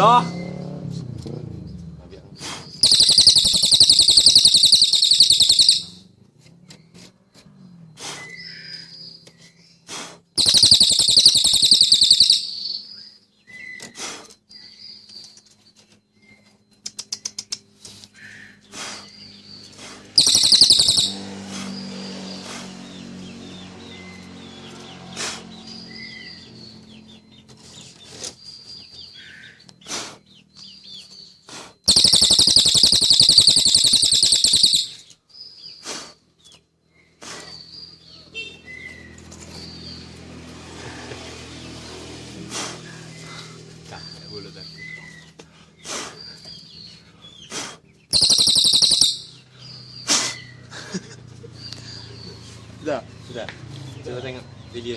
了。 걸로 잡고. Sudah, sudah. Coba tengok.